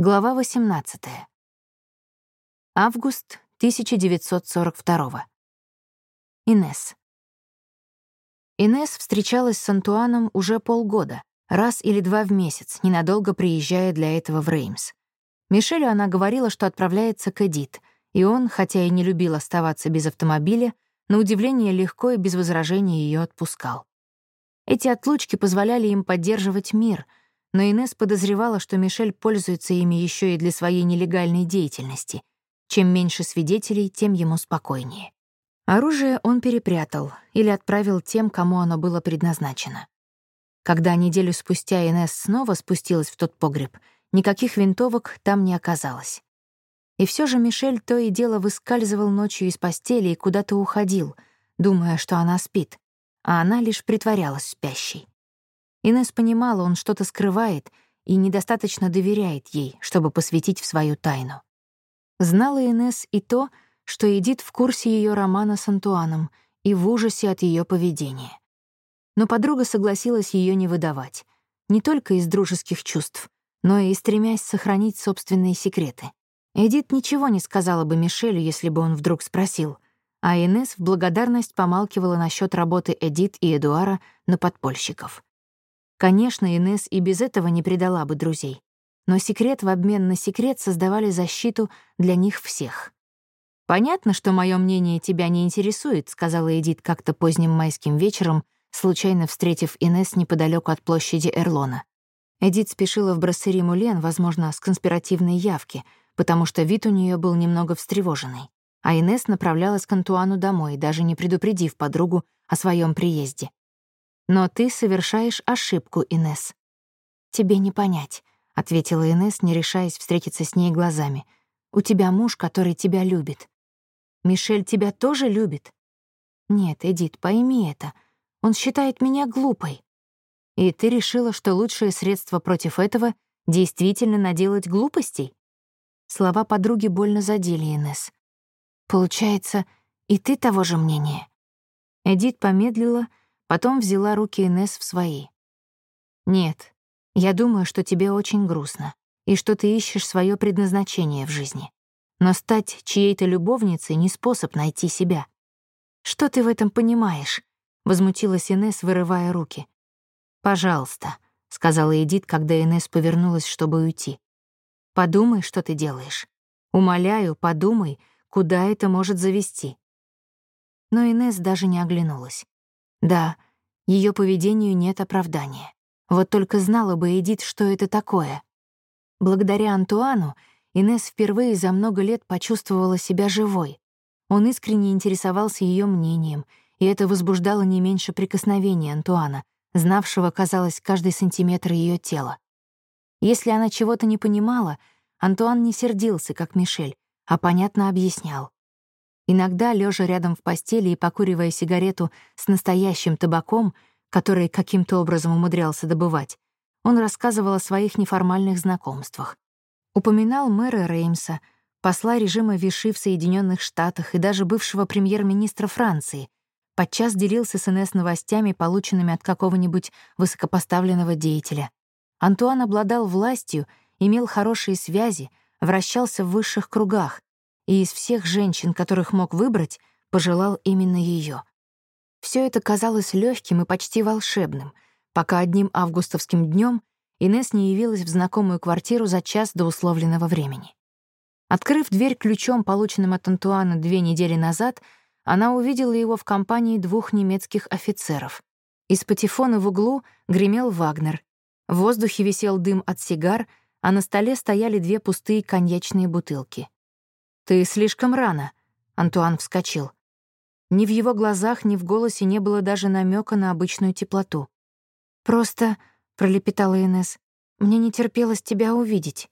Глава 18. Август 1942. Инес. Инес встречалась с Антуаном уже полгода, раз или два в месяц, ненадолго приезжая для этого в Реймс. Мишелю она говорила, что отправляется к Эдит, и он, хотя и не любил оставаться без автомобиля, на удивление легко и без возражений ее отпускал. Эти отлучки позволяли им поддерживать мир — но Инес подозревала, что Мишель пользуется ими еще и для своей нелегальной деятельности. Чем меньше свидетелей, тем ему спокойнее. Оружие он перепрятал или отправил тем, кому оно было предназначено. Когда неделю спустя Инес снова спустилась в тот погреб, никаких винтовок там не оказалось. И все же Мишель то и дело выскальзывал ночью из постели и куда-то уходил, думая, что она спит, а она лишь притворялась спящей. Инесс понимала, он что-то скрывает и недостаточно доверяет ей, чтобы посвятить в свою тайну. Знала Инесс и то, что Эдит в курсе ее романа с Антуаном и в ужасе от ее поведения. Но подруга согласилась ее не выдавать, не только из дружеских чувств, но и стремясь сохранить собственные секреты. Эдит ничего не сказала бы Мишелю, если бы он вдруг спросил, а Инесс в благодарность помалкивала насчет работы Эдит и Эдуара на подпольщиков. Конечно, Инес и без этого не предала бы друзей. Но секрет в обмен на секрет создавали защиту для них всех. «Понятно, что мое мнение тебя не интересует», — сказала Эдит как-то поздним майским вечером, случайно встретив Инес неподалеку от площади Эрлона. Эдит спешила в брассери Мулен, возможно, с конспиративной явки, потому что вид у нее был немного встревоженный. А Инес направлялась к Антуану домой, даже не предупредив подругу о своем приезде. Но ты совершаешь ошибку, Инес. Тебе не понять, ответила Инес, не решаясь встретиться с ней глазами. У тебя муж, который тебя любит. Мишель тебя тоже любит? Нет, Эдит, пойми это. Он считает меня глупой. И ты решила, что лучшее средство против этого — действительно наделать глупостей? Слова подруги больно задели Инес. Получается, и ты того же мнения? Эдит помедлила Потом взяла руки Инес в свои. «Нет, я думаю, что тебе очень грустно, и что ты ищешь свое предназначение в жизни. Но стать чьей-то любовницей — не способ найти себя. Что ты в этом понимаешь?» — возмутилась Инес, вырывая руки. «Пожалуйста», — сказала Эдит, когда Инес повернулась, чтобы уйти. «Подумай, что ты делаешь. Умоляю, подумай, куда это может завести». Но Инес даже не оглянулась. Да, ее поведению нет оправдания. Вот только знала бы Эдит, что это такое. Благодаря Антуану Инес впервые за много лет почувствовала себя живой. Он искренне интересовался ее мнением, и это возбуждало не меньше прикосновений Антуана, знавшего, казалось, каждый сантиметр ее тела. Если она чего-то не понимала, Антуан не сердился, как Мишель, а понятно объяснял. Иногда, лежа рядом в постели и покуривая сигарету с настоящим табаком, который каким-то образом умудрялся добывать, он рассказывал о своих неформальных знакомствах. Упоминал мэра Реймса, посла режима Виши в Соединенных Штатах и даже бывшего премьер-министра Франции, подчас делился с НС новостями, полученными от какого-нибудь высокопоставленного деятеля. Антуан обладал властью, имел хорошие связи, вращался в высших кругах, и из всех женщин, которых мог выбрать, пожелал именно ее. Все это казалось легким и почти волшебным, пока одним августовским днем Инес не явилась в знакомую квартиру за час до условленного времени. Открыв дверь ключом, полученным от Антуана две недели назад, она увидела его в компании двух немецких офицеров. Из патефона в углу гремел Вагнер. В воздухе висел дым от сигар, а на столе стояли две пустые коньячные бутылки. «Ты слишком рано», — Антуан вскочил. Ни в его глазах, ни в голосе не было даже намека на обычную теплоту. «Просто», — пролепетала Инес, — «мне не терпелось тебя увидеть».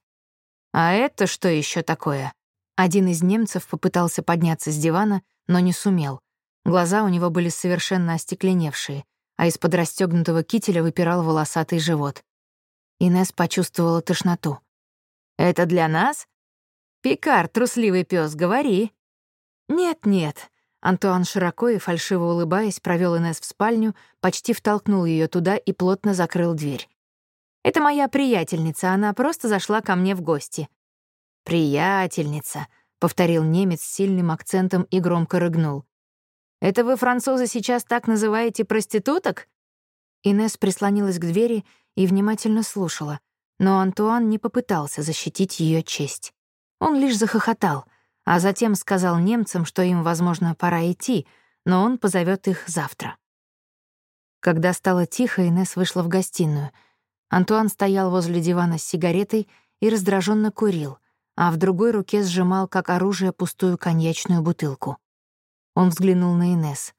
«А это что еще такое?» Один из немцев попытался подняться с дивана, но не сумел. Глаза у него были совершенно остекленевшие, а из-под расстёгнутого кителя выпирал волосатый живот. Инес почувствовала тошноту. «Это для нас?» «Пикар, трусливый пес, говори». «Нет-нет». Антуан широко и фальшиво улыбаясь провел Инесс в спальню, почти втолкнул ее туда и плотно закрыл дверь. Это моя приятельница, она просто зашла ко мне в гости». «Приятельница», — повторил немец с сильным акцентом и громко рыгнул. «Это вы, французы, сейчас так называете проституток?» Инесс прислонилась к двери и внимательно слушала, но Антуан не попытался защитить ее честь. Он лишь захохотал, а затем сказал немцам, что им, возможно, пора идти, но он позовет их завтра. Когда стало тихо, Инесс вышла в гостиную. Антуан стоял возле дивана с сигаретой и раздраженно курил, а в другой руке сжимал как оружие пустую коньячную бутылку. Он взглянул на Инесс.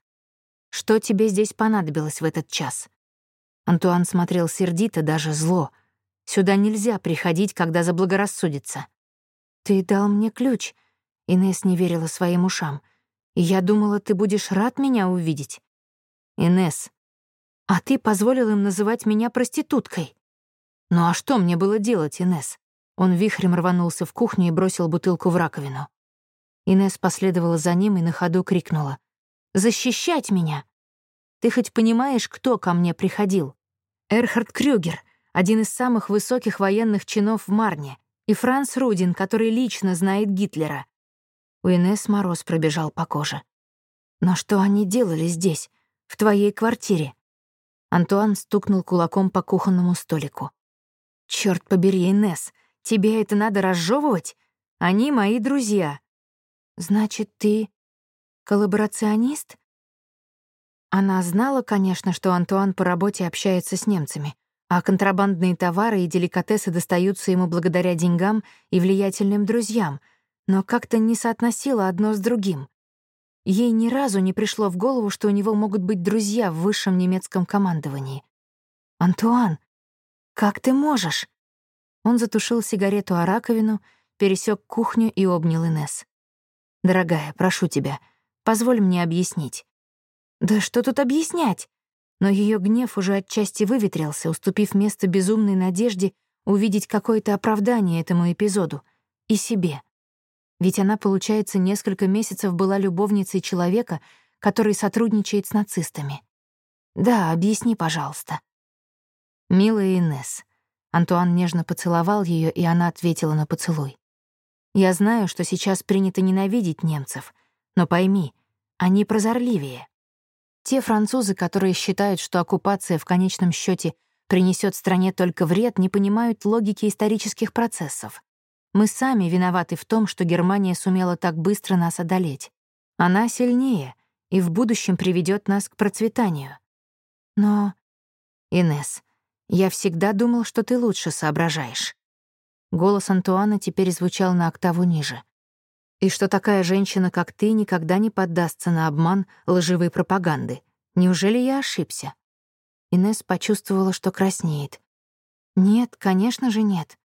«Что тебе здесь понадобилось в этот час?» Антуан смотрел сердито, даже зло. «Сюда нельзя приходить, когда заблагорассудится». «Ты дал мне ключ», — Инесс не верила своим ушам. «И я думала, ты будешь рад меня увидеть». «Инесс, а ты позволил им называть меня проституткой». «Ну а что мне было делать, Инесс?» Он вихрем рванулся в кухню и бросил бутылку в раковину. Инесс последовала за ним и на ходу крикнула. «Защищать меня! Ты хоть понимаешь, кто ко мне приходил? Эрхард Крюгер, один из самых высоких военных чинов в Марне, и Франц Рудин, который лично знает Гитлера. У Инесс мороз пробежал по коже. «Но что они делали здесь, в твоей квартире?» Антуан стукнул кулаком по кухонному столику. «Чёрт побери, Инесс, тебе это надо разжевывать? Они мои друзья». «Значит, ты коллаборационист?» Она знала, конечно, что Антуан по работе общается с немцами, а контрабандные товары и деликатесы достаются ему благодаря деньгам и влиятельным друзьям, но как-то не соотносила одно с другим. Ей ни разу не пришло в голову, что у него могут быть друзья в высшем немецком командовании. «Антуан, как ты можешь?» Он затушил сигарету о раковину, пересек кухню и обнял Инес. «Дорогая, прошу тебя, позволь мне объяснить». «Да что тут объяснять?» Но ее гнев уже отчасти выветрился, уступив место безумной надежде увидеть какое-то оправдание этому эпизоду и себе. Ведь она, получается, несколько месяцев была любовницей человека, который сотрудничает с нацистами. Да, объясни, пожалуйста. Милая Инесс. Антуан нежно поцеловал ее, и она ответила на поцелуй. Я знаю, что сейчас принято ненавидеть немцев, но пойми, они прозорливее. Те французы, которые считают, что оккупация в конечном счете принесет стране только вред, не понимают логики исторических процессов. Мы сами виноваты в том, что Германия сумела так быстро нас одолеть. Она сильнее и в будущем приведет нас к процветанию. Но, Инес, я всегда думал, что ты лучше соображаешь. Голос Антуана теперь звучал на октаву ниже и что такая женщина, как ты, никогда не поддастся на обман лживой пропаганды. Неужели я ошибся?» Инесс почувствовала, что краснеет. «Нет, конечно же нет.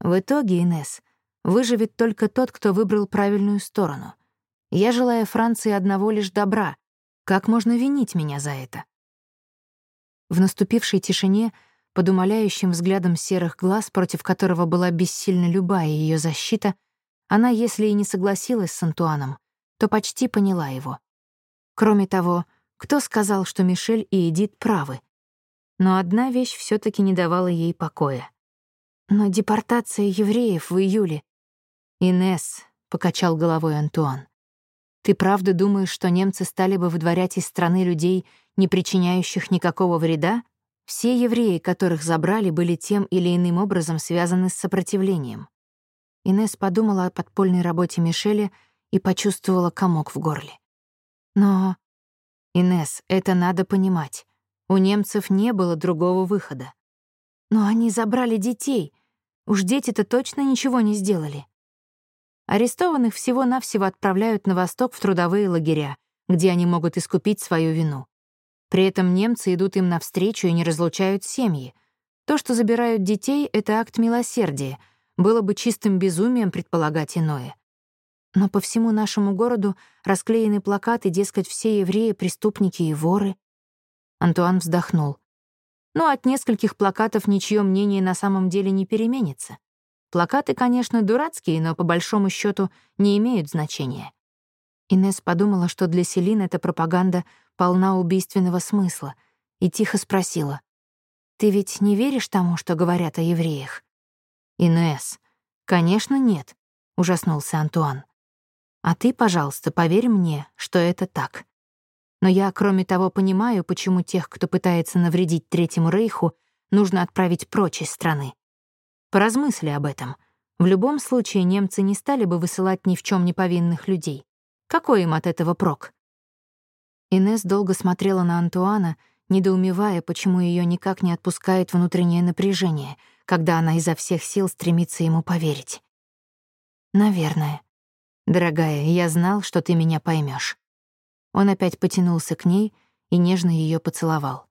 В итоге, Инесс, выживет только тот, кто выбрал правильную сторону. Я желаю Франции одного лишь добра. Как можно винить меня за это?» В наступившей тишине, под умоляющим взглядом серых глаз, против которого была бессильна любая ее защита, она, если и не согласилась с Антуаном, то почти поняла его. Кроме того, кто сказал, что Мишель и Эдит правы? Но одна вещь все таки не давала ей покоя. Но депортация евреев в июле... «Инесс», — покачал головой Антуан, «ты правда думаешь, что немцы стали бы выдворять из страны людей, не причиняющих никакого вреда? Все евреи, которых забрали, были тем или иным образом связаны с сопротивлением. Инесс подумала о подпольной работе Мишеля и почувствовала комок в горле. Но, Инесс, это надо понимать. У немцев не было другого выхода. Но они забрали детей. Уж дети-то точно ничего не сделали. Арестованных всего-навсего отправляют на восток в трудовые лагеря, где они могут искупить свою вину. При этом немцы идут им навстречу и не разлучают семьи. То, что забирают детей, — это акт милосердия — было бы чистым безумием предполагать иное. Но по всему нашему городу расклеены плакаты, дескать, все евреи — преступники и воры. Антуан вздохнул. Но от нескольких плакатов ничье мнение на самом деле не переменится. Плакаты, конечно, дурацкие, но по большому счету не имеют значения. Инесс подумала, что для Селин эта пропаганда полна убийственного смысла, и тихо спросила. ты ведь не веришь тому, что говорят о евреях?» «Инесс, конечно, нет», — ужаснулся Антуан. «А ты, пожалуйста, поверь мне, что это так. Но я, кроме того, понимаю, почему тех, кто пытается навредить Третьему Рейху, нужно отправить прочь из страны. Поразмысли об этом. В любом случае немцы не стали бы высылать ни в чем не повинных людей. Какой им от этого прок? Инес долго смотрела на Антуана, недоумевая, почему ее никак не отпускает внутреннее напряжение, когда она изо всех сил стремится ему поверить. «Наверное. Дорогая, я знал, что ты меня поймешь. Он опять потянулся к ней и нежно ее поцеловал.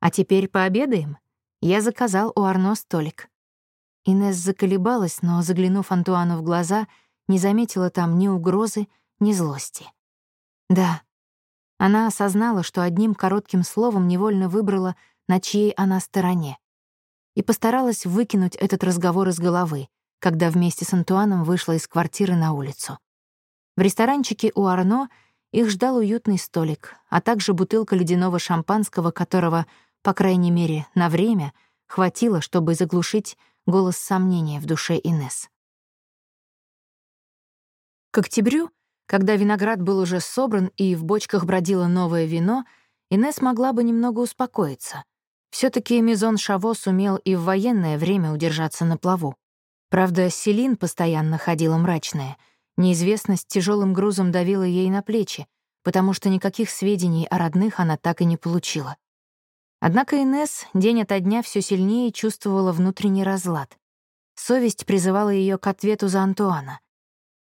«А теперь пообедаем? Я заказал у Арно столик». Инесс заколебалась, но, заглянув Антуану в глаза, не заметила там ни угрозы, ни злости. Да, она осознала, что одним коротким словом невольно выбрала, на чьей она стороне, и постаралась выкинуть этот разговор из головы, когда вместе с Антуаном вышла из квартиры на улицу. В ресторанчике у Арно их ждал уютный столик, а также бутылка ледяного шампанского, которого, по крайней мере, на время, хватило, чтобы заглушить голос сомнения в душе Инес. К октябрю, когда виноград был уже собран и в бочках бродило новое вино, Инес могла бы немного успокоиться. Все таки Мизон Шаво сумел и в военное время удержаться на плаву. Правда, Селин постоянно ходила мрачная. Неизвестность тяжелым грузом давила ей на плечи, потому что никаких сведений о родных она так и не получила. Однако Инес день ото дня все сильнее чувствовала внутренний разлад. Совесть призывала ее к ответу за Антуана.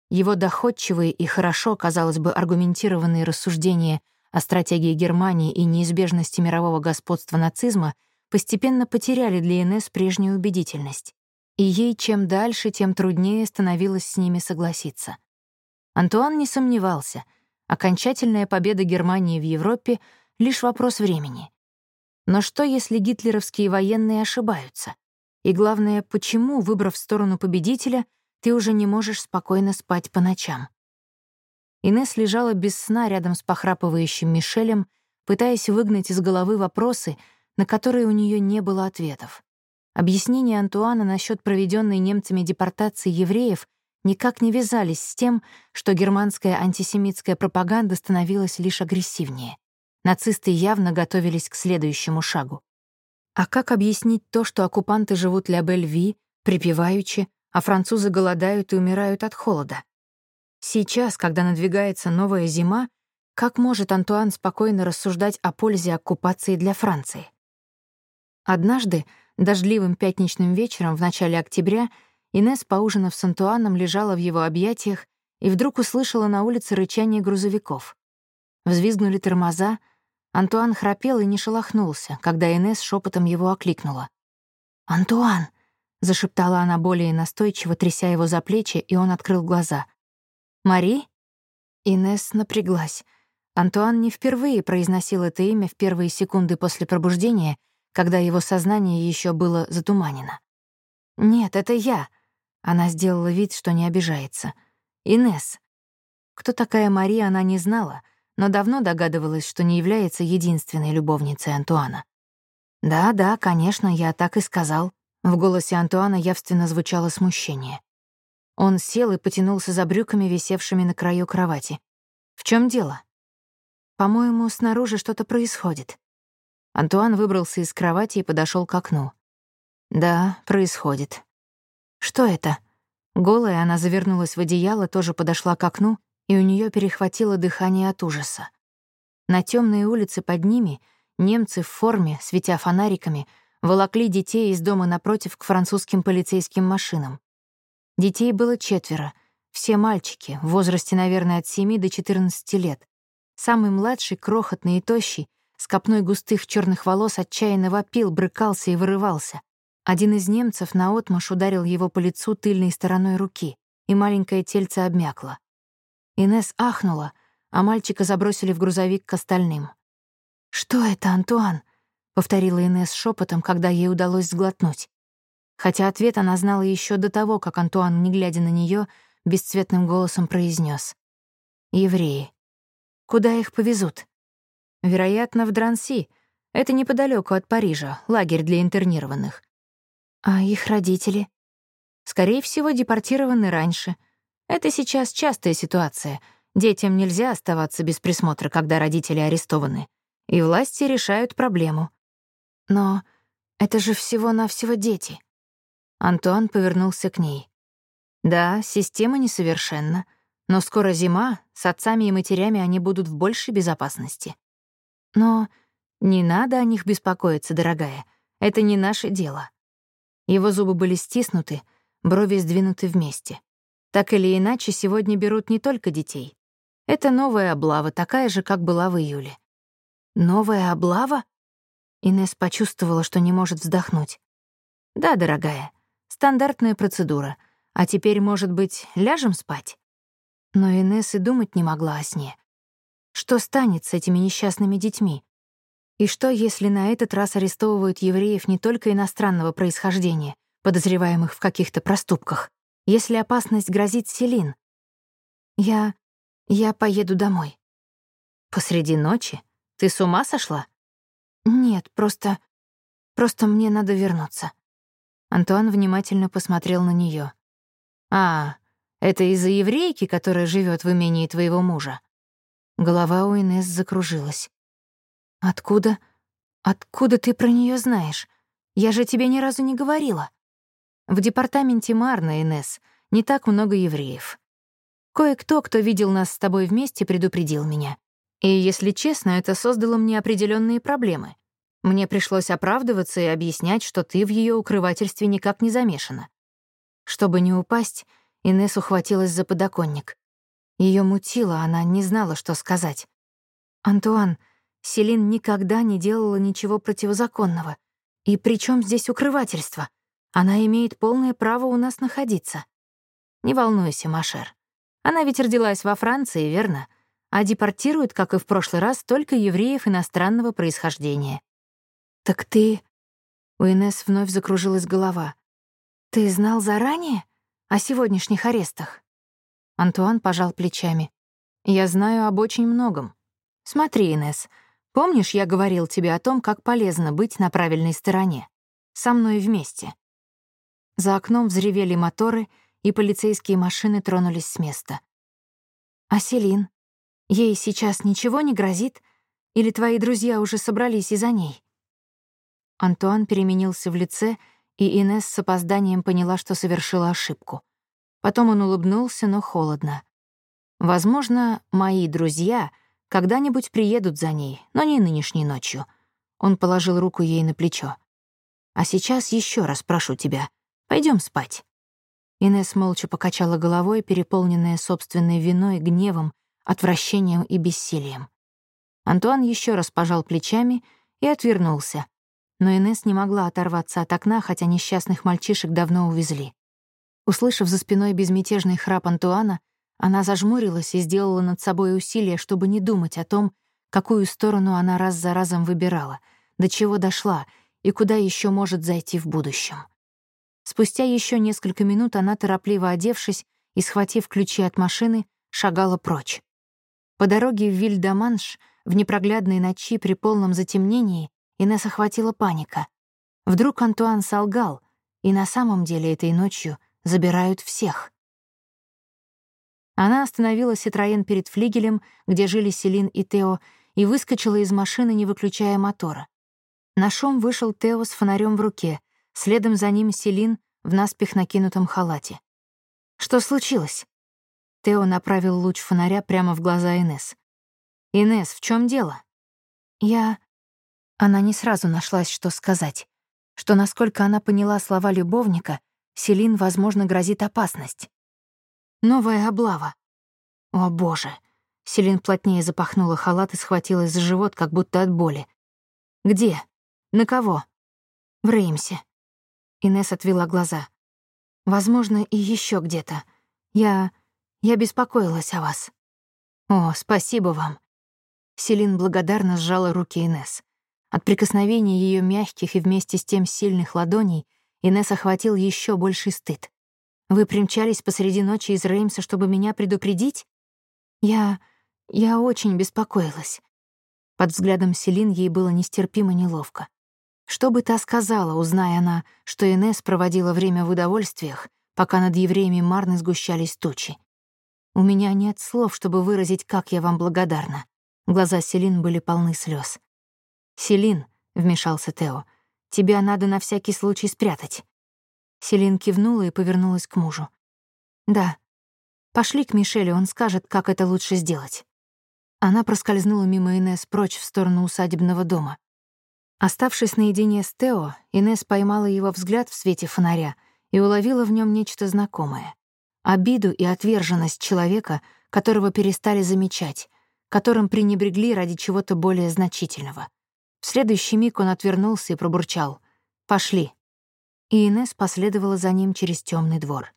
Его доходчивые и хорошо, казалось бы, аргументированные рассуждения о стратегии Германии и неизбежности мирового господства нацизма постепенно потеряли для Инес прежнюю убедительность. И ей чем дальше, тем труднее становилось с ними согласиться. Антуан не сомневался. Окончательная победа Германии в Европе — лишь вопрос времени — но что, если гитлеровские военные ошибаются? И главное, почему, выбрав сторону победителя, ты уже не можешь спокойно спать по ночам? Инесс лежала без сна рядом с похрапывающим Мишелем, пытаясь выгнать из головы вопросы, на которые у нее не было ответов. Объяснения Антуана насчет проведенной немцами депортации евреев никак не вязались с тем, что германская антисемитская пропаганда становилась лишь агрессивнее. Нацисты явно готовились к следующему шагу. А как объяснить то, что оккупанты живут ля Бельви, припеваючи, а французы голодают и умирают от холода? Сейчас, когда надвигается новая зима, как может Антуан спокойно рассуждать о пользе оккупации для Франции? Однажды, дождливым пятничным вечером в начале октября, Инесс, поужинав с Антуаном, лежала в его объятиях и вдруг услышала на улице рычание грузовиков. Взвизгнули тормоза, Антуан храпел и не шелохнулся, когда Инесс шепотом его окликнула. «Антуан!» — зашептала она более настойчиво, тряся его за плечи, и он открыл глаза. «Мари?» Инесс напряглась. Антуан не впервые произносил это имя в первые секунды после пробуждения, когда его сознание еще было затуманено. «Нет, это я», — она сделала вид, что не обижается. «Инесс». Кто такая Мария, она не знала — но давно догадывалась, что не является единственной любовницей Антуана. «Да, да, конечно, я так и сказал». В голосе Антуана явственно звучало смущение. Он сел и потянулся за брюками, висевшими на краю кровати. «В чем дело?» «По-моему, снаружи что-то происходит». Антуан выбрался из кровати и подошел к окну. «Да, происходит». «Что это?» Голая, она завернулась в одеяло, тоже подошла к окну и у нее перехватило дыхание от ужаса. На темной улице под ними немцы в форме, светя фонариками, волокли детей из дома напротив к французским полицейским машинам. Детей было четверо, все мальчики, в возрасте, наверное, от 7 до 14 лет. Самый младший, крохотный и тощий, с копной густых черных волос отчаянно вопил, брыкался и вырывался. Один из немцев наотмашь ударил его по лицу тыльной стороной руки, и маленькое тельце обмякло. Инес ахнула, а мальчика забросили в грузовик к остальным. «Что это, Антуан?» — повторила Инес шепотом, когда ей удалось сглотнуть. Хотя ответ она знала еще до того, как Антуан, не глядя на нее, бесцветным голосом произнес: «Евреи. Куда их повезут?» «Вероятно, в Дранси. Это неподалеку от Парижа, лагерь для интернированных. А их родители? Скорее всего, депортированы раньше. Это сейчас частая ситуация. Детям нельзя оставаться без присмотра, когда родители арестованы. И власти решают проблему. Но это же всего-навсего дети. Антуан повернулся к ней. Да, система несовершенна, но скоро зима, с отцами и матерями они будут в большей безопасности. Но не надо о них беспокоиться, дорогая. Это не наше дело. Его зубы были стиснуты, брови сдвинуты вместе. Так или иначе, сегодня берут не только детей. Это новая облава, такая же, как была в июле. Новая облава? Инес почувствовала, что не может вздохнуть. Да, дорогая, стандартная процедура. А теперь, может быть, ляжем спать? Но Инес и думать не могла о сне. Что станет с этими несчастными детьми? И что, если на этот раз арестовывают евреев не только иностранного происхождения, подозреваемых в каких-то проступках, если опасность грозит Селин? Я... я поеду домой. Посреди ночи? Ты с ума сошла? Нет, просто... просто мне надо вернуться. Антуан внимательно посмотрел на нее. А, это из-за еврейки, которая живет в имении твоего мужа? Голова у Инесс закружилась. Откуда? Откуда ты про нее знаешь? Я же тебе ни разу не говорила. В департаменте Марна, Инесс, не так много евреев. Кое-кто, кто видел нас с тобой вместе, предупредил меня. И, если честно, это создало мне определенные проблемы. Мне пришлось оправдываться и объяснять, что ты в ее укрывательстве никак не замешана. Чтобы не упасть, Инесс ухватилась за подоконник. Ее мутило, она не знала, что сказать. «Антуан, Селин никогда не делала ничего противозаконного. И при чем здесь укрывательство? Она имеет полное право у нас находиться». «Не волнуйся, Машер. Она ведь родилась во Франции, верно? А депортируют, как и в прошлый раз, только евреев иностранного происхождения». «Так ты...» У Инесс вновь закружилась голова. «Ты знал заранее о сегодняшних арестах?» Антуан пожал плечами. «Я знаю об очень многом. Смотри, Инесс, помнишь, я говорил тебе о том, как полезно быть на правильной стороне? Со мной вместе». За окном взревели моторы, и полицейские машины тронулись с места. «А Селин? Ей сейчас ничего не грозит? Или твои друзья уже собрались из-за ней?» Антуан переменился в лице, и Инесс с опозданием поняла, что совершила ошибку. Потом он улыбнулся, но холодно. «Возможно, мои друзья когда-нибудь приедут за ней, но не нынешней ночью». Он положил руку ей на плечо. «А сейчас еще раз прошу тебя, пойдем спать». Инесс молча покачала головой, переполненная собственной виной, гневом, отвращением и бессилием. Антуан еще раз пожал плечами и отвернулся, но Инесс не могла оторваться от окна, хотя несчастных мальчишек давно увезли. Услышав за спиной безмятежный храп Антуана, она зажмурилась и сделала над собой усилие, чтобы не думать о том, какую сторону она раз за разом выбирала, до чего дошла и куда еще может зайти в будущем. Спустя еще несколько минут она, торопливо одевшись и схватив ключи от машины, шагала прочь. По дороге в Вильдаманш, в непроглядной ночи при полном затемнении, Инесс охватила паника. Вдруг Антуан солгал, и на самом деле этой ночью забирают всех. Она остановила Ситроен перед флигелем, где жили Селин и Тео, и выскочила из машины, не выключая мотора. На шум вышел Тео с фонарем в руке, следом за ним Селин в наспех накинутом халате. «Что случилось?» Тео направил луч фонаря прямо в глаза Инес. «Инес, в чем дело?» «Я...» Она не сразу нашлась, что сказать. Что, насколько она поняла слова любовника, Селин, возможно, грозит опасность. Новая облава. О, боже. Селин плотнее запахнула халат и схватилась за живот, как будто от боли. «Где? На кого?» «В Реймсе». Инесс отвела глаза. «Возможно, и еще где-то. Я... я беспокоилась о вас». «О, спасибо вам». Селин благодарно сжала руки Инесс. От прикосновения ее мягких и вместе с тем сильных ладоней Инесс охватил еще больший стыд. «Вы примчались посреди ночи из Реймса, чтобы меня предупредить?» «Я... я очень беспокоилась». Под взглядом Селин ей было нестерпимо неловко. Что бы та сказала, узная она, что Инес проводила время в удовольствиях, пока над евреями Марны сгущались тучи? У меня нет слов, чтобы выразить, как я вам благодарна. Глаза Селин были полны слез. «Селин», — вмешался Тео, — «тебя надо на всякий случай спрятать». Селин кивнула и повернулась к мужу. «Да. Пошли к Мишелю, он скажет, как это лучше сделать». Она проскользнула мимо Инес прочь в сторону усадебного дома. Оставшись наедине с Тео, Инес поймала его взгляд в свете фонаря и уловила в нем нечто знакомое. Обиду и отверженность человека, которого перестали замечать, которым пренебрегли ради чего-то более значительного. В следующий миг он отвернулся и пробурчал «Пошли». И Инес последовала за ним через темный двор.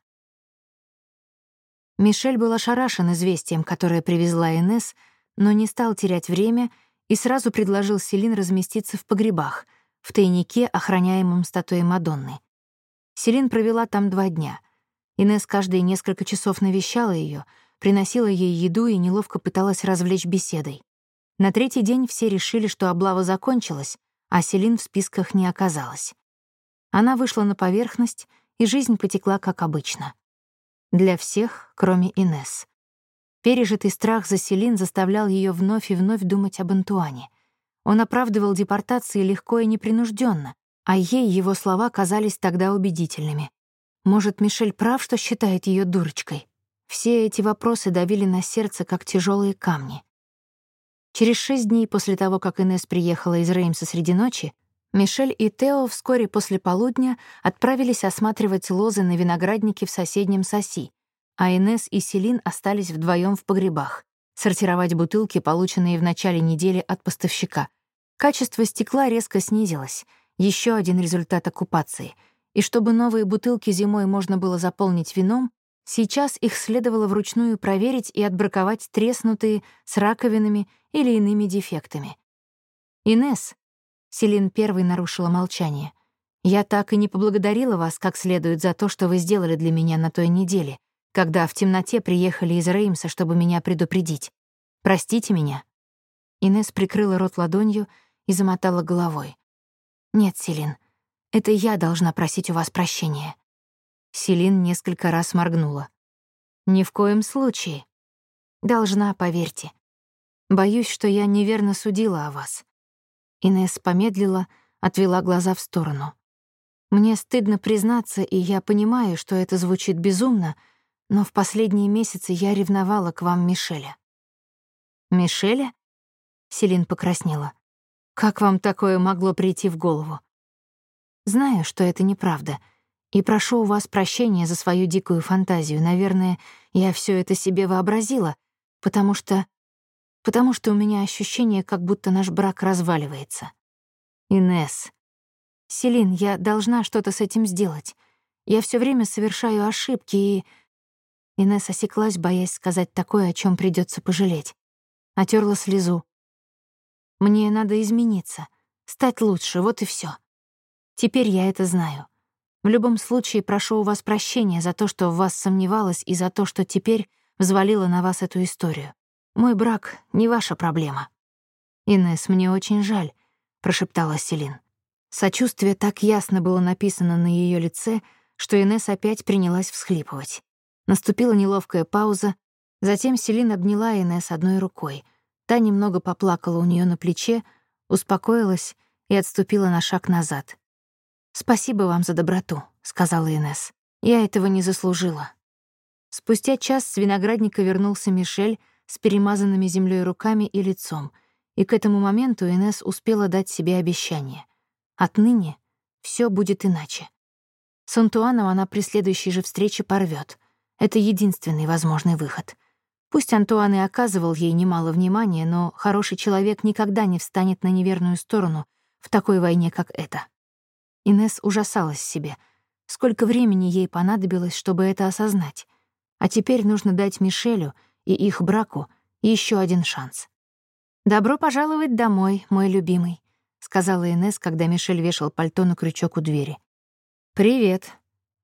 Мишель был ошарашен известием, которое привезла Инес, но не стал терять время и сразу предложил Селин разместиться в погребах, в тайнике, охраняемом статуей Мадонны. Селин провела там два дня. Инес каждые несколько часов навещала ее, приносила ей еду и неловко пыталась развлечь беседой. На третий день все решили, что облава закончилась, а Селин в списках не оказалась. Она вышла на поверхность, и жизнь потекла как обычно. Для всех, кроме Инес. Пережитый страх за Селин заставлял ее вновь и вновь думать об Антуане. Он оправдывал депортации легко и непринужденно, а ей его слова казались тогда убедительными. Может, Мишель прав, что считает ее дурочкой? Все эти вопросы давили на сердце, как тяжелые камни. Через шесть дней после того, как Инес приехала из Реймса среди ночи, Мишель и Тео вскоре после полудня отправились осматривать лозы на винограднике в соседнем Соси, а Инес и Селин остались вдвоем в погребах, сортировать бутылки, полученные в начале недели от поставщика. Качество стекла резко снизилось, еще один результат оккупации. И чтобы новые бутылки зимой можно было заполнить вином, сейчас их следовало вручную проверить и отбраковать треснутые с раковинами или иными дефектами. «Инесс», — Селин первой нарушила молчание, «я так и не поблагодарила вас как следует за то, что вы сделали для меня на той неделе когда в темноте приехали из Реймса, чтобы меня предупредить. Простите меня». Инес прикрыла рот ладонью и замотала головой. «Нет, Селин, это я должна просить у вас прощения». Селин несколько раз моргнула. «Ни в коем случае. Должна, поверьте. Боюсь, что я неверно судила о вас». Инес помедлила, отвела глаза в сторону. «Мне стыдно признаться, и я понимаю, что это звучит безумно, — но в последние месяцы я ревновала к вам Мишеля». «Мишеля?» — Селин покраснела. «Как вам такое могло прийти в голову?» «Знаю, что это неправда, и прошу у вас прощения за свою дикую фантазию. Наверное, я все это себе вообразила, потому что... потому что у меня ощущение, как будто наш брак разваливается. Инес. Селин, я должна что-то с этим сделать. Я все время совершаю ошибки и... Инесса осеклась, боясь сказать такое, о чем придется пожалеть. Отерла слезу. «Мне надо измениться, стать лучше, вот и все. Теперь я это знаю. В любом случае прошу у вас прощения за то, что в вас сомневалась, и за то, что теперь взвалила на вас эту историю. Мой брак — не ваша проблема». «Инесс, мне очень жаль», — прошептала Селин. Сочувствие так ясно было написано на ее лице, что Инесс опять принялась всхлипывать. Наступила неловкая пауза, затем Селин обняла Инесс одной рукой. Та немного поплакала у нее на плече, успокоилась и отступила на шаг назад. «Спасибо вам за доброту», — сказала Инесс. «Я этого не заслужила». Спустя час с виноградника вернулся Мишель с перемазанными землей руками и лицом, и к этому моменту Инесс успела дать себе обещание. Отныне все будет иначе. С Антуаном она при следующей же встрече порвет. Это единственный возможный выход. Пусть Антуан и оказывал ей немало внимания, но хороший человек никогда не встанет на неверную сторону в такой войне, как эта. Инес ужасалась себе. Сколько времени ей понадобилось, чтобы это осознать. А теперь нужно дать Мишелю и их браку еще один шанс. «Добро пожаловать домой, мой любимый», — сказала Инес, когда Мишель вешал пальто на крючок у двери. «Привет»,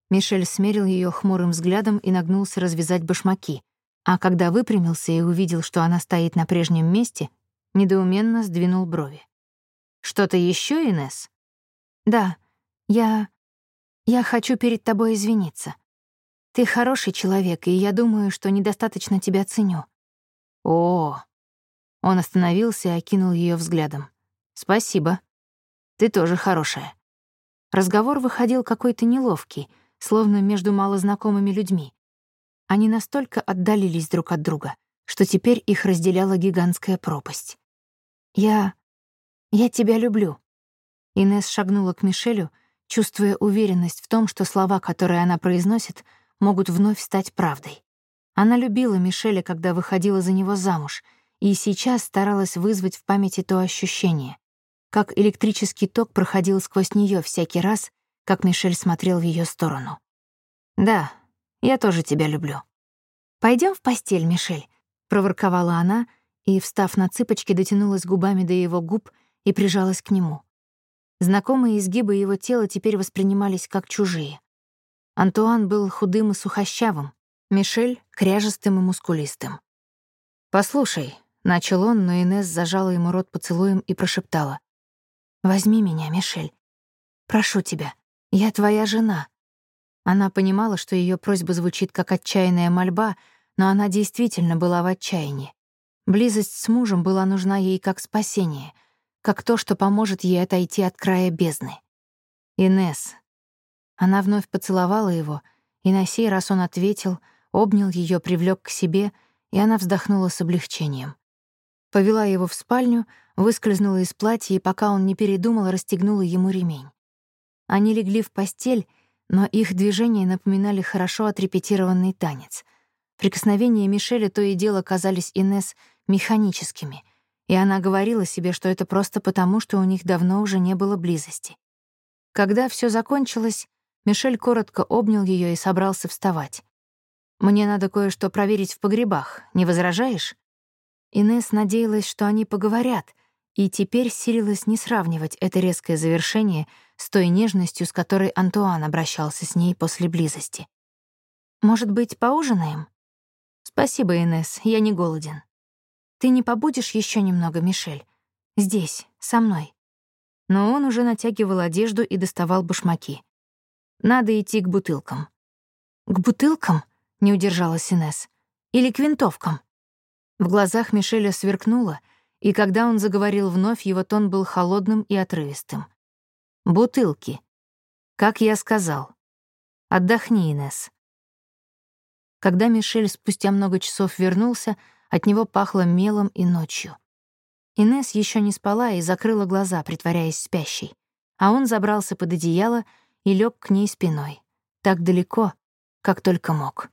Мишель смерил ее хмурым взглядом и нагнулся развязать башмаки. А когда выпрямился и увидел, что она стоит на прежнем месте, недоуменно сдвинул брови. «Что-то еще, Инес? «Да, я... я хочу перед тобой извиниться. Ты хороший человек, и я думаю, что недостаточно тебя ценю». «О!» Он остановился и окинул ее взглядом. «Спасибо. Ты тоже хорошая». Разговор выходил какой-то неловкий, словно между малознакомыми людьми. Они настолько отдалились друг от друга, что теперь их разделяла гигантская пропасть. «Я... я тебя люблю». Инесс шагнула к Мишелю, чувствуя уверенность в том, что слова, которые она произносит, могут вновь стать правдой. Она любила Мишеля, когда выходила за него замуж, и сейчас старалась вызвать в памяти то ощущение, как электрический ток проходил сквозь нее всякий раз, как Мишель смотрел в ее сторону. «Да, я тоже тебя люблю». Пойдем в постель, Мишель», — проворковала она и, встав на цыпочки, дотянулась губами до его губ и прижалась к нему. Знакомые изгибы его тела теперь воспринимались как чужие. Антуан был худым и сухощавым, Мишель — кряжестым и мускулистым. «Послушай», — начал он, но Инесс зажала ему рот поцелуем и прошептала. «Возьми меня, Мишель. Прошу тебя, я твоя жена». Она понимала, что ее просьба звучит как отчаянная мольба, но она действительно была в отчаянии. Близость с мужем была нужна ей как спасение — как то, что поможет ей отойти от края бездны. Инес. Она вновь поцеловала его, и на сей раз он ответил, обнял ее, привлек к себе, и она вздохнула с облегчением. Повела его в спальню, выскользнула из платья, и пока он не передумал, расстегнула ему ремень. Они легли в постель, но их движения напоминали хорошо отрепетированный танец. Прикосновения Мишеля то и дело казались Инес механическими — и она говорила себе, что это просто потому, что у них давно уже не было близости. Когда все закончилось, Мишель коротко обнял ее и собрался вставать. «Мне надо кое-что проверить в погребах, не возражаешь?» Инесс надеялась, что они поговорят, и теперь силилась не сравнивать это резкое завершение с той нежностью, с которой Антуан обращался с ней после близости. «Может быть, поужинаем?» «Спасибо, Инесс, я не голоден». Ты не побудешь еще немного, Мишель? Здесь, со мной. Но он уже натягивал одежду и доставал башмаки. Надо идти к бутылкам. К бутылкам? Не удержалась Инесс. Или к винтовкам? В глазах Мишеля сверкнуло, и когда он заговорил вновь, его тон был холодным и отрывистым. «Бутылки. Как я сказал. Отдохни, Инесс». Когда Мишель спустя много часов вернулся, от него пахло мелом и ночью. Инес еще не спала и закрыла глаза, притворяясь спящей. А он забрался под одеяло и лег к ней спиной. Так далеко, как только мог.